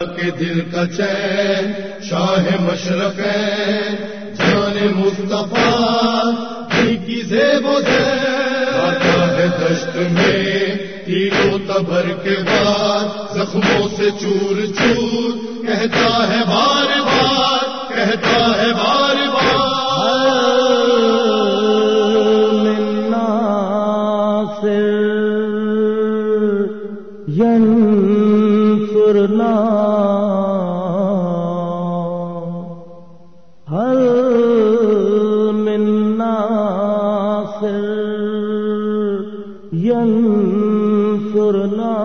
کے دل کا چین، شاہ مشرق ہے۔ جان مصطفیٰ کی زیب و آتا ہے دشت میں تیرو تبر کے بعد، زخموں سے چور چور۔ کہتا ہے بار بار، کہتا ہے بار بار۔ ينصرنا هل منا سر ین سرنا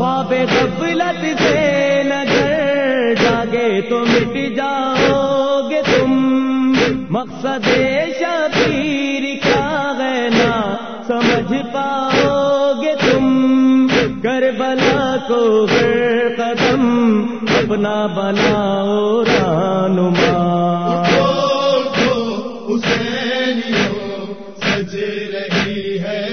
خواب غفلت سے نظر جاگے تو مٹ جاؤ گے تم۔ مقصد شبیر کا ہے نا سمجھ پاؤ گے تم۔ کربلا کو ہر قدم اپنا بناؤ رانما حسینیوں، سج رہی ہے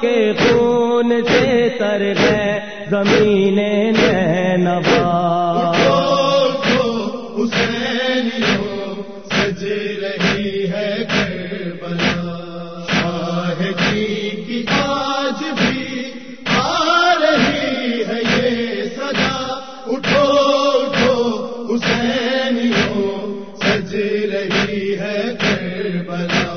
کے خون سے تر ہے، زمین نبا سج رہی ہے جی کی آج بھی آ رہی ہے یہ اٹھو اٹھو حسینیوں سج رہی ہے کربلا۔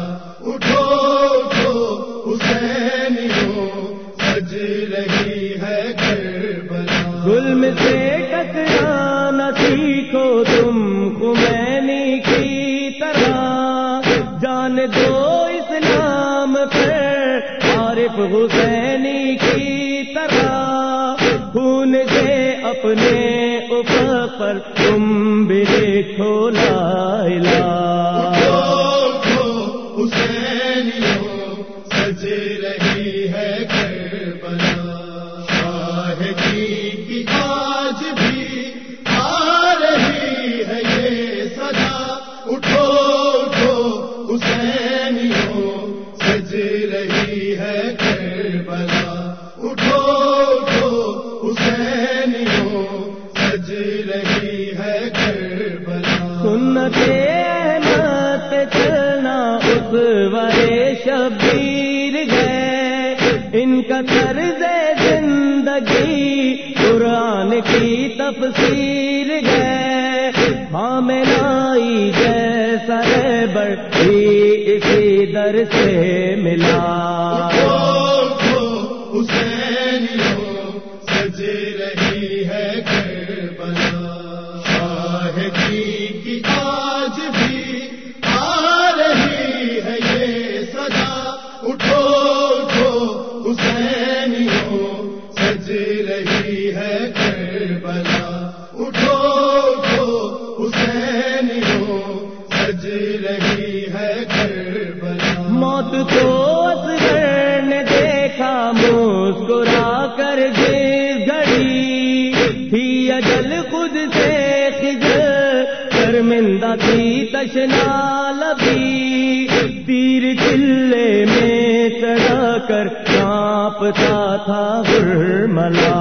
جان دو اسلام پہ، عارف حسینی کی طرح۔ خون سے اپنے اوپر تم بھی دیکھو ان کا طرز زندگی قرآن کی تفسیر ہے۔ ہاں جیسا بڑی اسی در سے ملا۔ شرمندہ تھی تشنا لبی تیر چلے میں چڑھا کر کانپتا تھا گرملا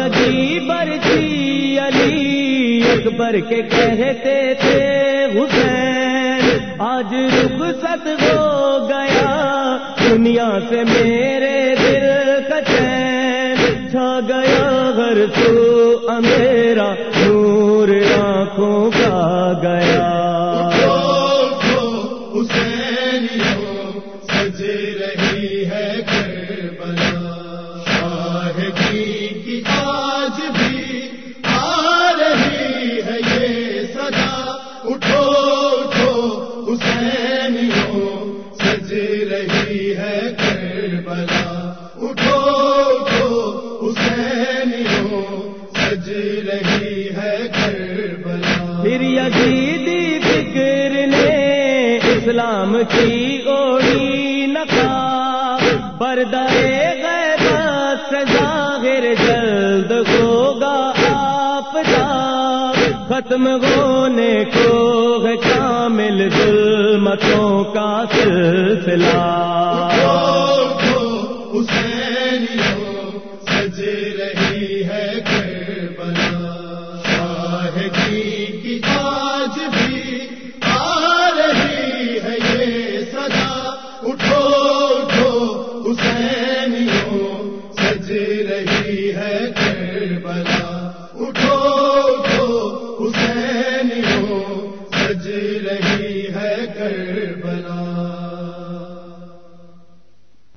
لگی برسی علی اکبر کے کہتے تھے، حسین، آج رخصت ہو گیا، دنیا سے میرے دل کا چین چھا گیا گھر تو امیرا نور آنکھوں کا گیا. حسینیوں سج رہی ہے اسلام کی اوڑی نقا پردے غیبت سے ظاہر جلد ہوگا آپ کا۔ ختم ہونے کو ہے کامل ظلمتوں کا سلسلہ۔ ہی ہے بلا اٹھو